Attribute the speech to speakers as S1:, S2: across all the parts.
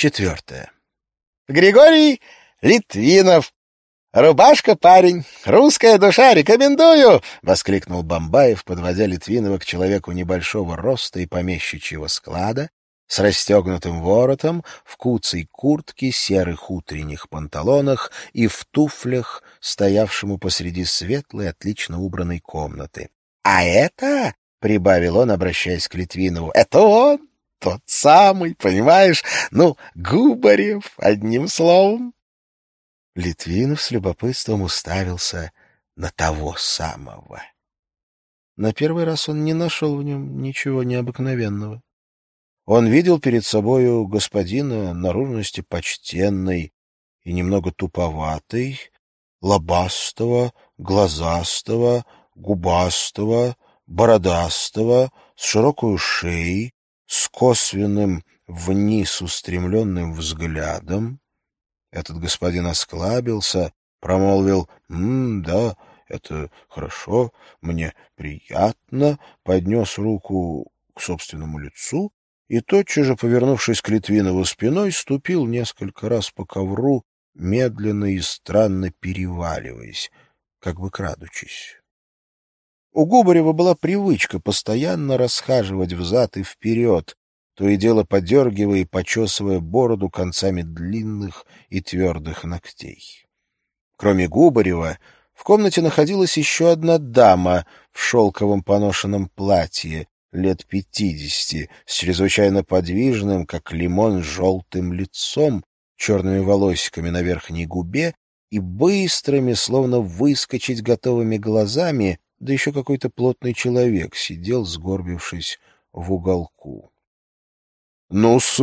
S1: Четвертое. Григорий Литвинов. «Рубашка, парень! Русская душа! Рекомендую!» — воскликнул Бомбаев, подводя Литвинова к человеку небольшого роста и помещичьего склада, с расстегнутым воротом, в куцей куртке, серых утренних панталонах и в туфлях, стоявшему посреди светлой, отлично убранной комнаты. — А это, — прибавил он, обращаясь к Литвинову, — это он, тот самый, понимаешь? Ну, Губарев, одним словом. Литвинов с любопытством уставился на того самого. На первый раз он не нашел в нем ничего необыкновенного. Он видел перед собою господина наружности почтенной и немного туповатой, лобастого, глазастого, губастого, бородастого, с широкой шеей, с косвенным вниз устремленным взглядом. Этот господин осклабился, промолвил «М, да, это хорошо, мне приятно», поднес руку к собственному лицу и, тотчас же, повернувшись к Литвинову спиной, ступил несколько раз по ковру, медленно и странно переваливаясь, как бы крадучись. У Губарева была привычка постоянно расхаживать взад и вперед, то и дело подергивая и почесывая бороду концами длинных и твердых ногтей. Кроме Губарева, в комнате находилась еще одна дама в шелковом поношенном платье, лет пятидесяти, с чрезвычайно подвижным, как лимон, желтым лицом, черными волосиками на верхней губе и быстрыми, словно выскочить готовыми глазами, да еще какой-то плотный человек сидел, сгорбившись в уголку. — Ну-с,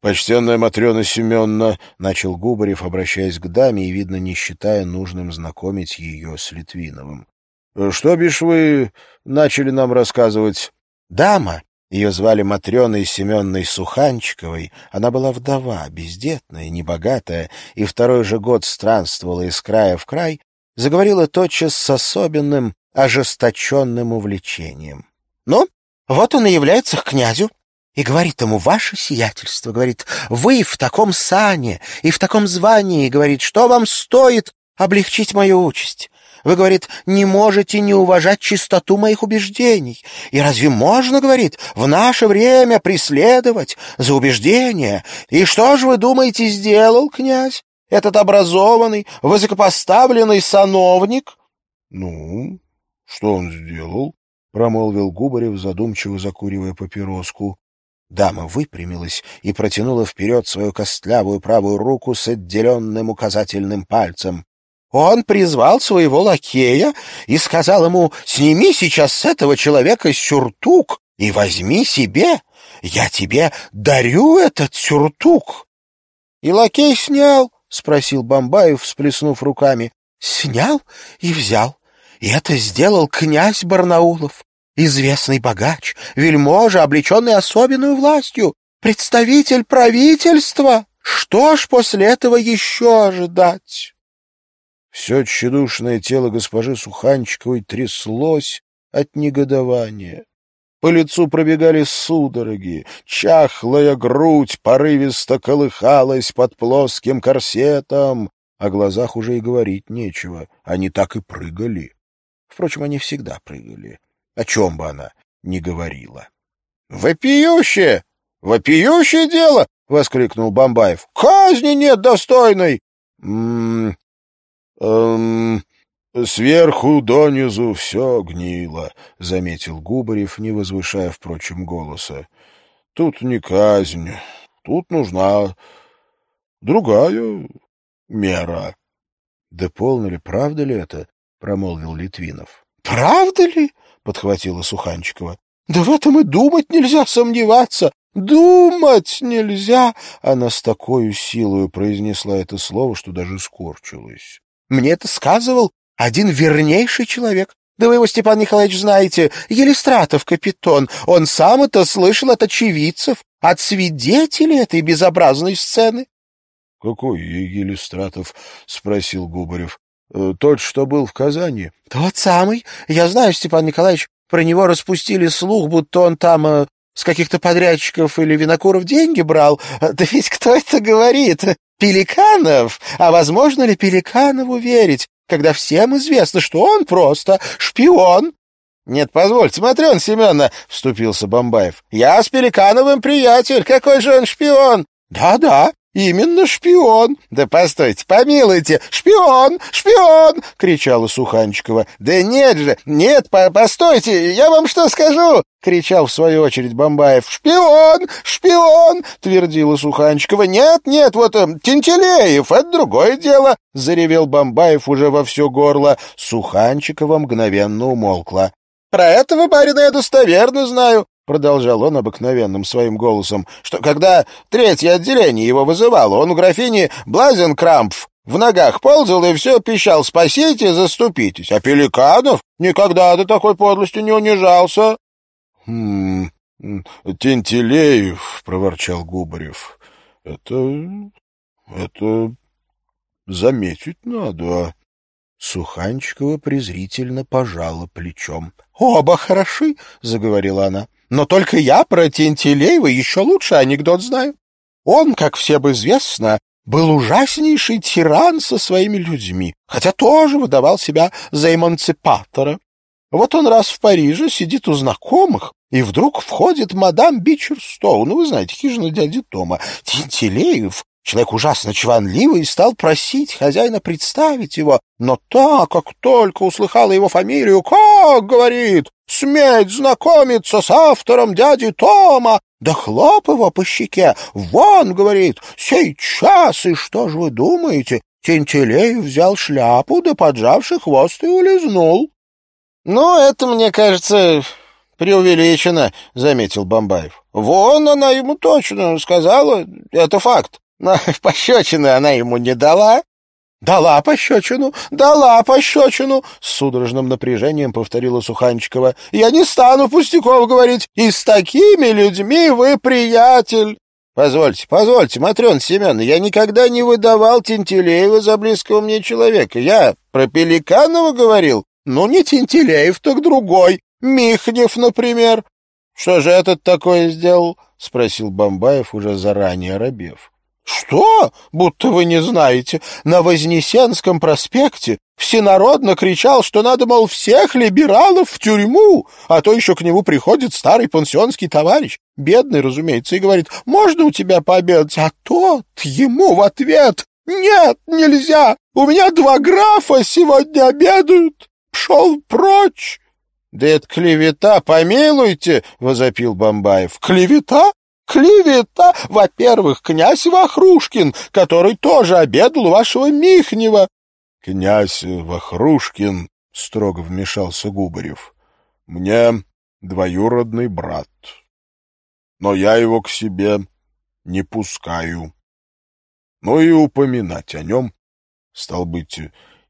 S1: почтенная Матрена Семеновна, — начал Губарев, обращаясь к даме и, видно, не считая нужным знакомить ее с Литвиновым. — Что, бишь, вы начали нам рассказывать? Дама, ее звали Матрёной Семенной Суханчиковой, она была вдова, бездетная, небогатая, и второй же год странствовала из края в край, заговорила тотчас с особенным, ожесточенным увлечением. — Ну, вот он и является к князю, и говорит ему, ваше сиятельство, говорит, вы в таком сане и в таком звании, говорит, что вам стоит облегчить мою участь? Вы, говорит, не можете не уважать чистоту моих убеждений. И разве можно, говорит, в наше время преследовать за убеждения? И что же вы думаете, сделал князь, этот образованный, высокопоставленный сановник? — Ну, что он сделал? — промолвил Губарев, задумчиво закуривая папироску. Дама выпрямилась и протянула вперед свою костлявую правую руку с отделенным указательным пальцем. Он призвал своего лакея и сказал ему, «Сними сейчас с этого человека сюртук и возьми себе. Я тебе дарю этот сюртук». И лакей снял, — спросил Бомбаев, всплеснув руками. Снял и взял. И это сделал князь Барнаулов, известный богач, вельможа, облеченный особенную властью, представитель правительства. Что ж после этого еще ожидать? Все тщедушное тело госпожи Суханчиковой тряслось от негодования. По лицу пробегали судороги, чахлая грудь порывисто колыхалась под плоским корсетом, о глазах уже и говорить нечего, они так и прыгали. Впрочем, они всегда прыгали, о чем бы она ни говорила. — Вопиющее! Вопиющее дело! — воскликнул Бомбаев. — Казни нет достойной! М Эм, сверху донизу все гнило, — заметил Губарев, не возвышая, впрочем, голоса. — Тут не казнь, тут нужна другая мера. — Да полно ли, правда ли это? — промолвил Литвинов. — Правда ли? — подхватила Суханчикова. — Да в этом и думать нельзя сомневаться. «Думать нельзя!» Она с такой силой произнесла это слово, что даже скорчилась. Мне это сказывал один вернейший человек. Да вы его, Степан Николаевич, знаете, Елистратов капитон. Он сам это слышал от очевидцев, от свидетелей этой безобразной сцены. — Какой Елистратов? — спросил Губарев. «Э, — Тот, что был в Казани? — Тот самый. Я знаю, Степан Николаевич, про него распустили слух, будто он там э, С каких-то подрядчиков или винокуров деньги брал? Да ведь кто это говорит? Пеликанов? А возможно ли Пеликанову верить, когда всем известно, что он просто шпион? — Нет, позвольте, Матрена Семеновна, — вступился Бомбаев. — Я с Пеликановым приятель. Какой же он шпион? Да — Да-да, «Именно шпион!» «Да постойте, помилуйте! Шпион! Шпион!» — кричала Суханчикова. «Да нет же! Нет, по постойте! Я вам что скажу!» — кричал в свою очередь Бомбаев. «Шпион! Шпион!» — твердила Суханчикова. «Нет, нет, вот э, Тентелеев, это другое дело!» — заревел Бомбаев уже во все горло. Суханчикова мгновенно умолкла. «Про этого барина я достоверно знаю. — продолжал он обыкновенным своим голосом, что когда третье отделение его вызывало, он у графини Блазенкрампф в ногах ползал и все пищал «Спасите, заступитесь!» А Пеликанов никогда до такой подлости не унижался. — Хм... Тентелеев, — проворчал Губарев, — это... это... заметить надо. Суханчикова презрительно пожала плечом. — Оба хороши, — заговорила она. Но только я про Тентелеева еще лучше анекдот знаю. Он, как всем известно, был ужаснейший тиран со своими людьми, хотя тоже выдавал себя за эмансипатора. Вот он раз в Париже сидит у знакомых, и вдруг входит мадам Бичерстоун, ну, вы знаете, хижина дяди Тома. Тентелеев Человек ужасно чванливый стал просить хозяина представить его, но так как только услыхала его фамилию, как, говорит, сметь знакомиться с автором дяди Тома, да хлоп его по щеке, вон, говорит, сейчас, и что же вы думаете, Тентелей взял шляпу, да поджавший хвост и улизнул. — Ну, это, мне кажется, преувеличено, — заметил Бомбаев. — Вон она ему точно сказала, это факт. Но пощечины она ему не дала. «Дала пощечину, дала пощечину!» — с судорожным напряжением повторила Суханчикова. «Я не стану пустяков говорить, и с такими людьми вы приятель!» «Позвольте, позвольте, Матрена Семеновна, я никогда не выдавал Тентелеева за близкого мне человека. Я про Пеликанова говорил. Ну, не Тентелеев, так другой. Михнев, например». «Что же этот такое сделал?» — спросил Бомбаев, уже заранее робев. «Что? Будто вы не знаете. На Вознесенском проспекте всенародно кричал, что надо, мол, всех либералов в тюрьму, а то еще к нему приходит старый пансионский товарищ, бедный, разумеется, и говорит, можно у тебя пообедать? А тот ему в ответ, нет, нельзя, у меня два графа сегодня обедают, пшел прочь. — Да это клевета, помилуйте, — возопил Бомбаев. — Клевета? Клевета! Во-первых, князь Вахрушкин, который тоже обедал у вашего Михнева. — Князь Вахрушкин, — строго вмешался Губарев, — мне двоюродный брат. Но я его к себе не пускаю. Ну и упоминать о нем, стал быть,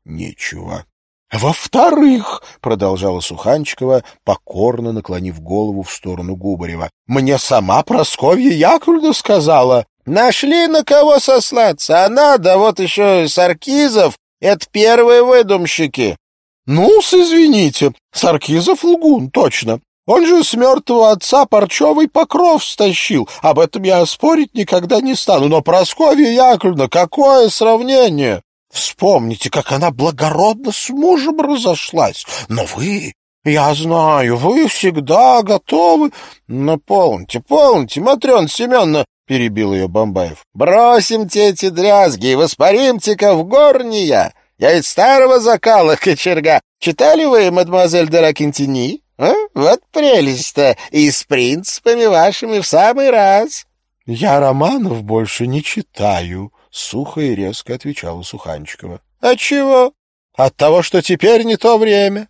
S1: нечего. «Во-вторых», — продолжала Суханчикова, покорно наклонив голову в сторону Губарева, «мне сама Просковья Яковлевна сказала, нашли на кого сослаться, а надо, вот еще Саркизов, это первые выдумщики». «Ну-с, извините, Саркизов лгун, точно. Он же с мертвого отца парчевый покров стащил. Об этом я спорить никогда не стану. Но Прасковья Яковлевна, какое сравнение!» Вспомните, как она благородно с мужем разошлась. Но вы, я знаю, вы всегда готовы... Но полните, полните, Матрена Семеновна, — перебил ее Бомбаев. — Бросимте эти дрязги и воспаримте-ка в горния. Я из старого закала кочерга. Читали вы, мадемуазель де Ракентини? А? Вот прелесть-то, и с принципами вашими в самый раз. — Я романов больше не читаю, Сухо и резко отвечала Суханчикова. — От чего? — От того, что теперь не то время.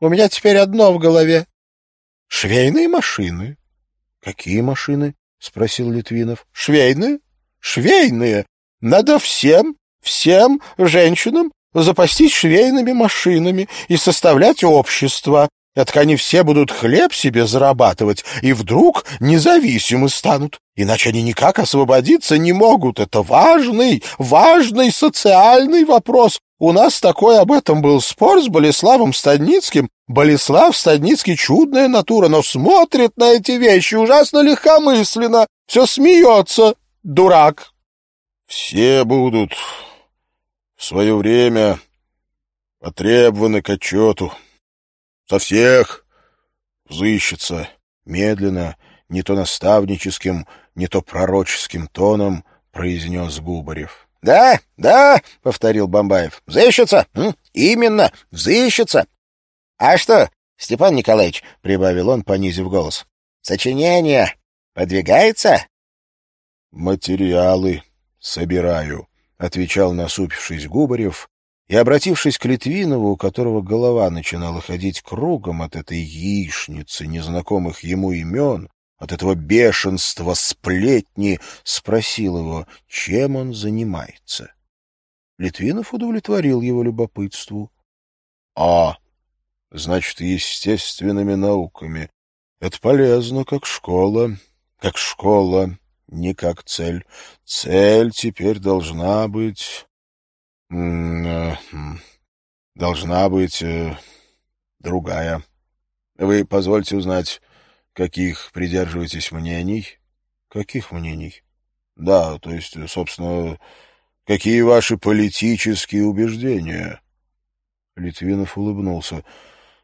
S1: У меня теперь одно в голове. — Швейные машины. — Какие машины? — спросил Литвинов. — Швейные? — Швейные. Надо всем, всем женщинам запастись швейными машинами и составлять общество. Это они все будут хлеб себе зарабатывать и вдруг независимы станут. Иначе они никак освободиться не могут. Это важный, важный социальный вопрос. У нас такой об этом был спор с Болеславом Станицким, Болеслав Стадницкий чудная натура, но смотрит на эти вещи ужасно легкомысленно, все смеется, дурак.
S2: Все будут в свое время потребованы к отчету. Со всех взыщется медленно, не то наставническим, не то пророческим тоном произнес Губарев.
S1: — Да, да, — повторил Бомбаев, — взыщется, именно, взыщется. — А что, Степан Николаевич, — прибавил он, понизив голос, — сочинение подвигается?
S2: — Материалы собираю, — отвечал насупившись Губарев, и, обратившись к Литвинову, у которого голова начинала ходить кругом от этой яичницы незнакомых ему имен, от этого бешенства сплетни, спросил его, чем он занимается. Литвинов удовлетворил его любопытству. — А, значит, естественными науками. Это полезно, как школа, как школа, не как цель. Цель теперь должна быть... Э, должна быть э, другая. Вы позвольте узнать, каких придерживаетесь мнений? Каких мнений? Да, то есть, собственно, какие ваши политические убеждения? Литвинов улыбнулся.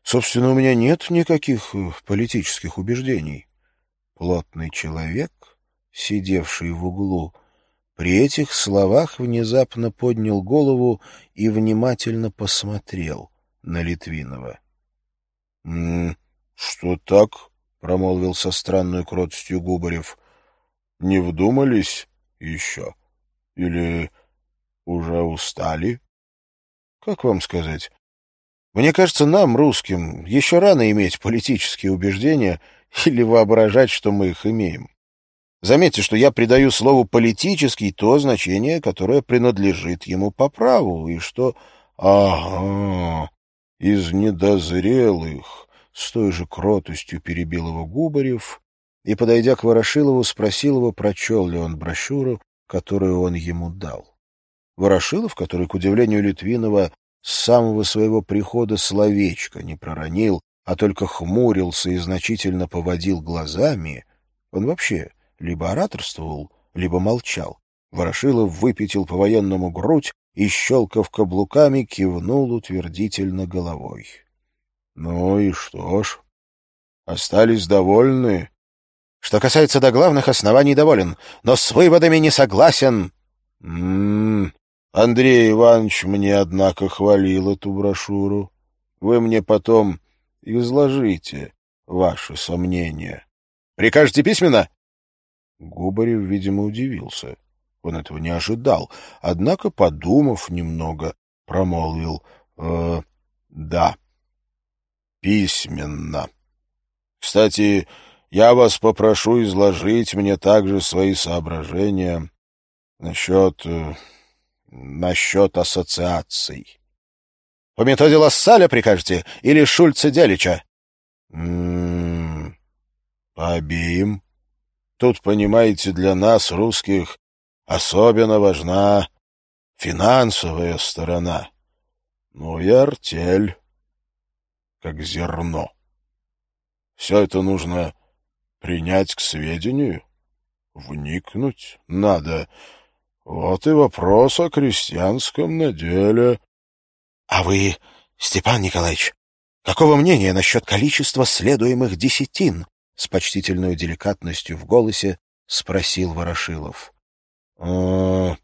S2: Собственно, у меня нет никаких э, политических убеждений. Плотный человек, сидевший в углу, при этих словах внезапно поднял голову и внимательно посмотрел на Литвинова. — Что так? — промолвил со странной кротостью Губарев. — Не вдумались еще? Или уже устали? — Как вам сказать? Мне кажется, нам, русским, еще рано иметь политические убеждения или воображать, что мы их имеем. Заметьте, что я придаю слову «политический» то значение, которое принадлежит ему по праву, и что... Ага, из недозрелых, с той же кротостью перебил его Губарев и, подойдя к Ворошилову, спросил его, прочел ли он брошюру, которую он ему дал. Ворошилов, который, к удивлению Литвинова, с самого своего прихода словечко не проронил, а только хмурился и значительно поводил глазами, он вообще либо ораторствовал, либо молчал. Ворошилов выпятил по-военному грудь и, щелкав каблуками, кивнул утвердительно головой. — Ну и что ж? Остались довольны? — Что касается до главных оснований, доволен, но с выводами не согласен. — М-м, Андрей Иванович мне, однако, хвалил эту брошюру. Вы мне потом изложите ваши сомнения. — Прикажете письменно? Губарев, видимо, удивился. Он этого не ожидал, однако, подумав немного, промолвил э, «Да, письменно. Кстати, я вас попрошу изложить мне также свои соображения насчет... Э, насчет ассоциаций». «По методе Лассаля прикажете или Шульца Делича?» «М -м, «По обеим». Тут, понимаете, для нас, русских, особенно важна финансовая сторона. Ну и артель, как зерно. Все это нужно принять к сведению, вникнуть надо. Вот и вопрос о крестьянском наделе. — А вы, Степан Николаевич, какого мнения насчет количества следуемых десятин? С почтительной деликатностью в голосе спросил Ворошилов. «А,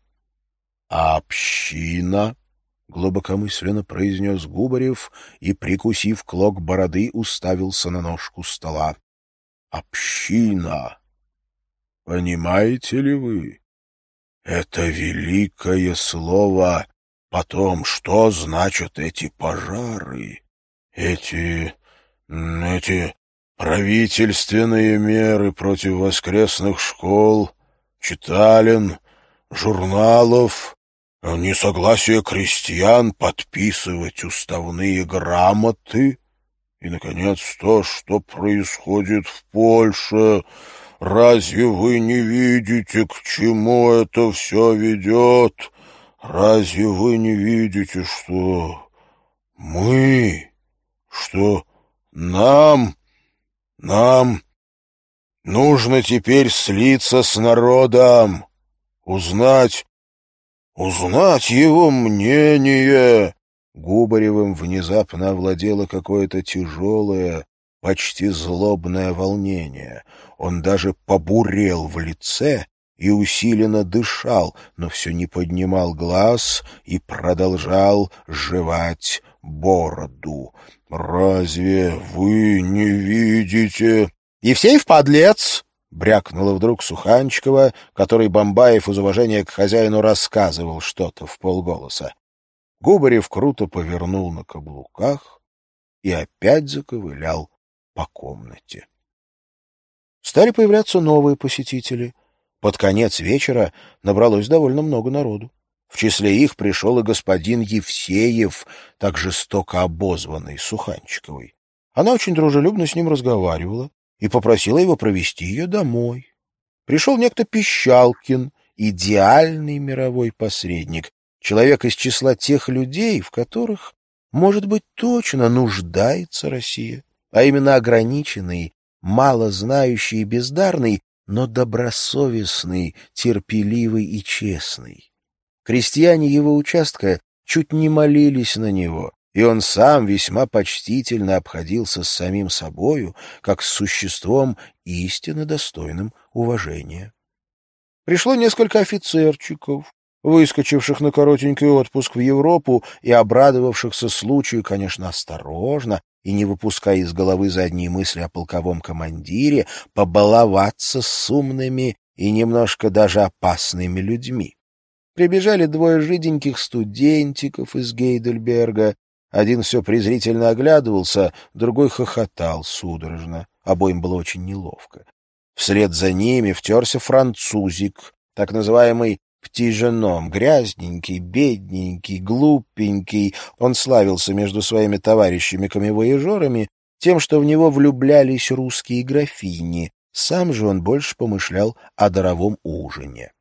S2: община?» — глубокомысленно произнес Губарев и, прикусив клок бороды, уставился на ножку стола. «Община! Понимаете ли вы? Это великое слово потом, что значат эти пожары, эти... эти правительственные меры против воскресных школ, читален, журналов, несогласие крестьян подписывать уставные грамоты и, наконец, то, что происходит в Польше. Разве вы не видите, к чему это все ведет? Разве вы не видите, что мы что нам, нам нужно теперь слиться с народом, узнать, узнать его мнение. Губаревым внезапно овладело какое-то тяжелое, почти злобное волнение. Он даже побурел в лице и усиленно дышал, но все не поднимал глаз и продолжал жевать бороду. «Разве вы не видите?» «Евсеев подлец!» — брякнула вдруг Суханчикова, который Бомбаев из уважения к хозяину рассказывал что-то в полголоса. Губарев круто повернул на каблуках и опять заковылял по комнате. Стали появляться новые посетители. Под конец вечера набралось довольно много народу. В числе их пришел и господин Евсеев, так жестоко обозванный Суханчиковой. Она очень дружелюбно с ним разговаривала и попросила его провести ее домой. Пришел некто Пищалкин, идеальный мировой посредник, человек из числа тех людей, в которых, может быть, точно нуждается Россия а именно ограниченный, мало знающий и бездарный, но добросовестный, терпеливый и честный. Крестьяне его участка чуть не молились на него, и он сам весьма почтительно обходился с самим собою, как с существом истинно достойным уважения. Пришло несколько офицерчиков, выскочивших на коротенький отпуск в Европу и обрадовавшихся случаю, конечно, осторожно, и, не выпуская из головы задние мысли о полковом командире, побаловаться с умными и немножко даже опасными людьми. Прибежали двое жиденьких студентиков из Гейдельберга. Один все презрительно оглядывался, другой хохотал судорожно. Обоим было очень неловко. Вслед за ними втерся французик, так называемый птиженом, грязненький, бедненький, глупенький. Он славился между своими товарищами-камевояжерами тем, что в него влюблялись русские графини. Сам же он больше помышлял о даровом ужине.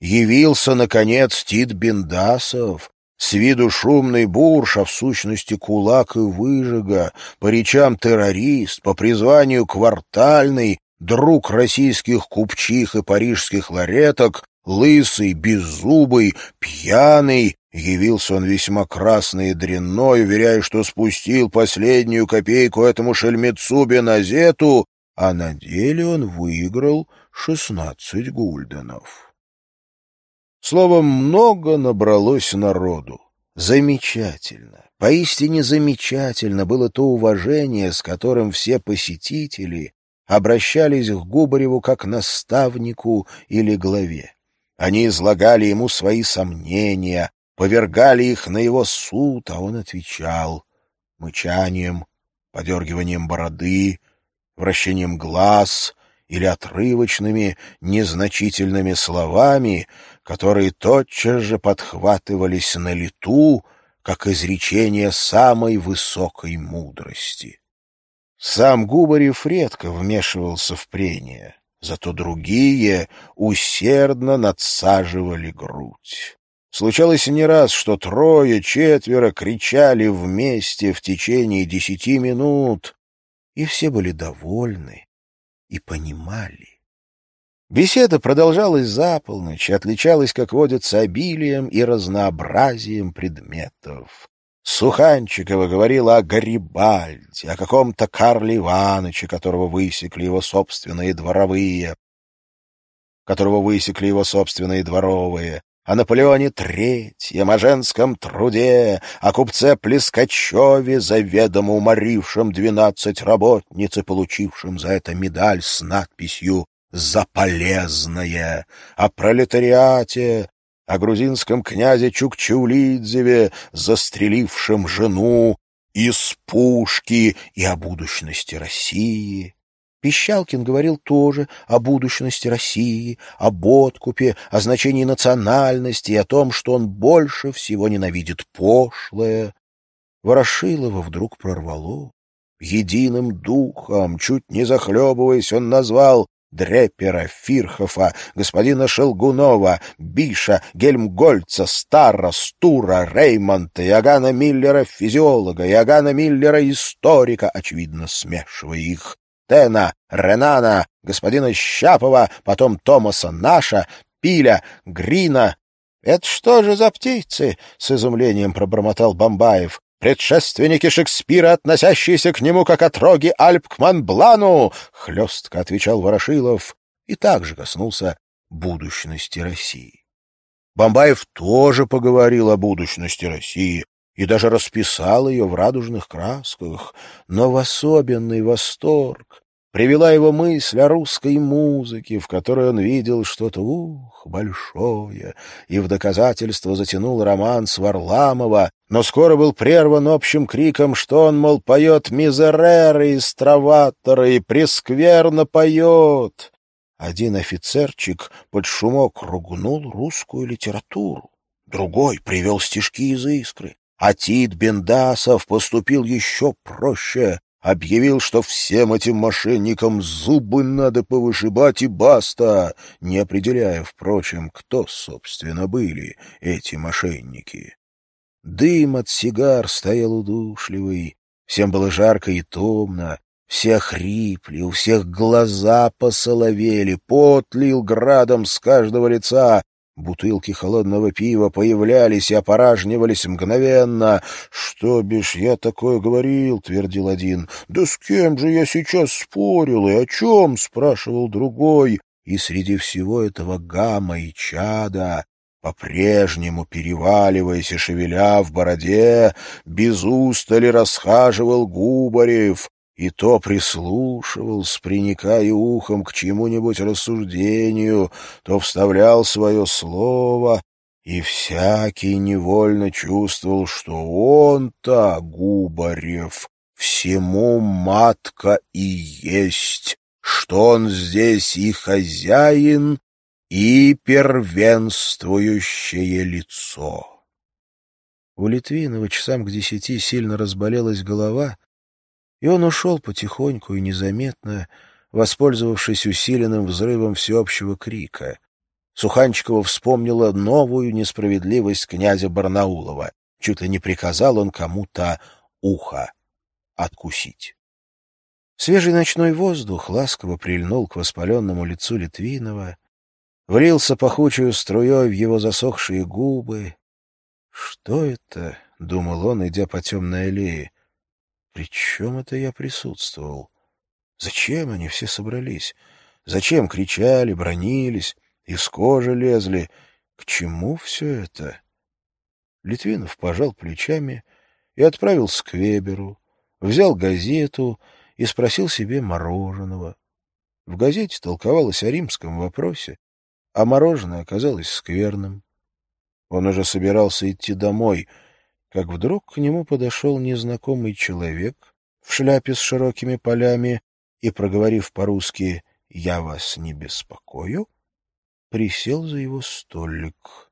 S2: Явился, наконец, Тит Бендасов, с виду шумный бурш, а в сущности кулак и выжига, по речам террорист, по призванию квартальный, друг российских купчих и парижских лареток, Лысый, беззубый, пьяный, явился он весьма красный и дрянной, уверяя, что спустил последнюю копейку этому шельмецу Беназету, а на деле он выиграл шестнадцать гульденов. Словом, много набралось народу. Замечательно, поистине замечательно было то уважение, с которым все посетители обращались к Губареву как наставнику или главе. Они излагали ему свои сомнения, повергали их на его суд, а он отвечал мычанием, подергиванием бороды, вращением глаз или отрывочными, незначительными словами, которые тотчас же подхватывались на лету, как изречение самой высокой мудрости. Сам Губарев редко вмешивался в прения. Зато другие усердно надсаживали грудь. Случалось не раз, что трое-четверо кричали вместе в течение десяти минут, и все были довольны и понимали. Беседа продолжалась за полночь и отличалась, как водится, обилием и разнообразием предметов. Суханчикова говорила о Гарибальде, о каком-то Карле Ивановиче, которого высекли его собственные дворовые, которого высекли его собственные дворовые, о Наполеоне Третьем, о женском труде, о купце Плескачеве, заведомо уморившем двенадцать работниц и получившем за это медаль с надписью «За полезное», о пролетариате, о грузинском князе Чукчаулидзеве, застрелившем жену из пушки, и о будущности России. Пищалкин говорил тоже о будущности России, об откупе, о значении национальности и о том, что он больше всего ненавидит пошлое. Ворошилова вдруг прорвало. Единым духом, чуть не захлебываясь, он назвал Дрепера, Фирхофа, господина Шелгунова, Биша, Гельмгольца, Стара, Стура, Реймонта, Иоганна Миллера, физиолога, Иоганна Миллера, историка, очевидно, смешивая их, Тена, Ренана, господина Щапова, потом Томаса Наша, Пиля, Грина. — Это что же за птицы? — с изумлением пробормотал Бомбаев предшественники Шекспира, относящиеся к нему как отроги Альп к Монблану, — хлестко отвечал Ворошилов и также коснулся будущности России. Бомбаев тоже поговорил о будущности России и даже расписал ее в радужных красках, но в особенный восторг привела его мысль о русской музыке, в которой он видел что-то, ух, большое, и в доказательство затянул роман с Варламова, но скоро был прерван общим криком, что он, мол, поет мизереры и страваторы и прескверно поет. Один офицерчик под шумок ругнул русскую литературу, другой привел стишки из искры, а Тит Бендасов поступил еще проще. Объявил, что всем этим мошенникам зубы надо повышибать и баста, не определяя, впрочем, кто, собственно, были эти мошенники. Дым от сигар стоял удушливый, всем было жарко и томно, все хрипли, у всех глаза посоловели, пот лил градом с каждого лица, Бутылки холодного пива появлялись и опоражнивались мгновенно. «Что бишь я такое говорил?» — твердил один. «Да с кем же я сейчас спорил и о чем?» — спрашивал другой. И среди всего этого гамма и чада по-прежнему, переваливаясь и шевеля в бороде, без устали расхаживал Губарев, и то прислушивался, приникая ухом к чему-нибудь рассуждению, то вставлял свое слово, и всякий невольно чувствовал, что он-то, Губарев, всему матка и есть, что он здесь и хозяин, и первенствующее лицо. У Литвинова часам к десяти сильно разболелась голова, и он ушел потихоньку и незаметно, воспользовавшись усиленным взрывом всеобщего крика. Суханчикова вспомнила новую несправедливость князя Барнаулова. Чуть ли не приказал он кому-то ухо откусить. Свежий ночной воздух ласково прильнул к воспаленному лицу Литвинова, влился пахучую струей в его засохшие губы. «Что это?» — думал он, идя по темной аллее. При чем это я присутствовал? Зачем они все собрались? Зачем кричали, бронились, из кожи лезли? К чему все это? Литвинов пожал плечами и отправился к Веберу, взял газету и спросил себе мороженого. В газете толковалось о римском вопросе, а мороженое оказалось скверным. Он уже собирался идти домой — как вдруг к нему подошел незнакомый человек в шляпе с широкими полями и, проговорив по-русски «Я вас не беспокою», присел за его столик.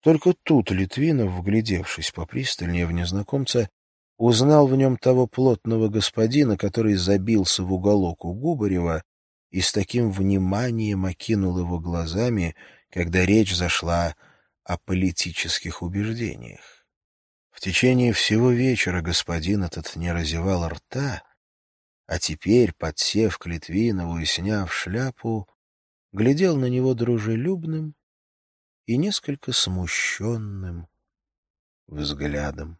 S2: Только тут Литвинов, вглядевшись попристальнее в незнакомца, узнал в нем того плотного господина, который забился в уголок у Губарева и с таким вниманием окинул его глазами, когда речь зашла о политических убеждениях. В течение всего вечера господин этот не разевал рта, а теперь, подсев к Литвинову и сняв шляпу, глядел на него дружелюбным и несколько смущенным взглядом.